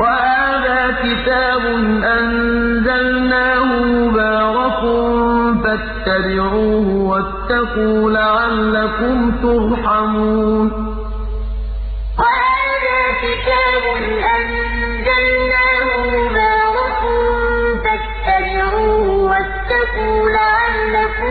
وهذا كتاب أنزلناه مبارك فاتبعوه واتقوا لعلكم ترحمون. وهذا كتاب أنزلناه مبارك فاتبعوه واتقوا لعلكم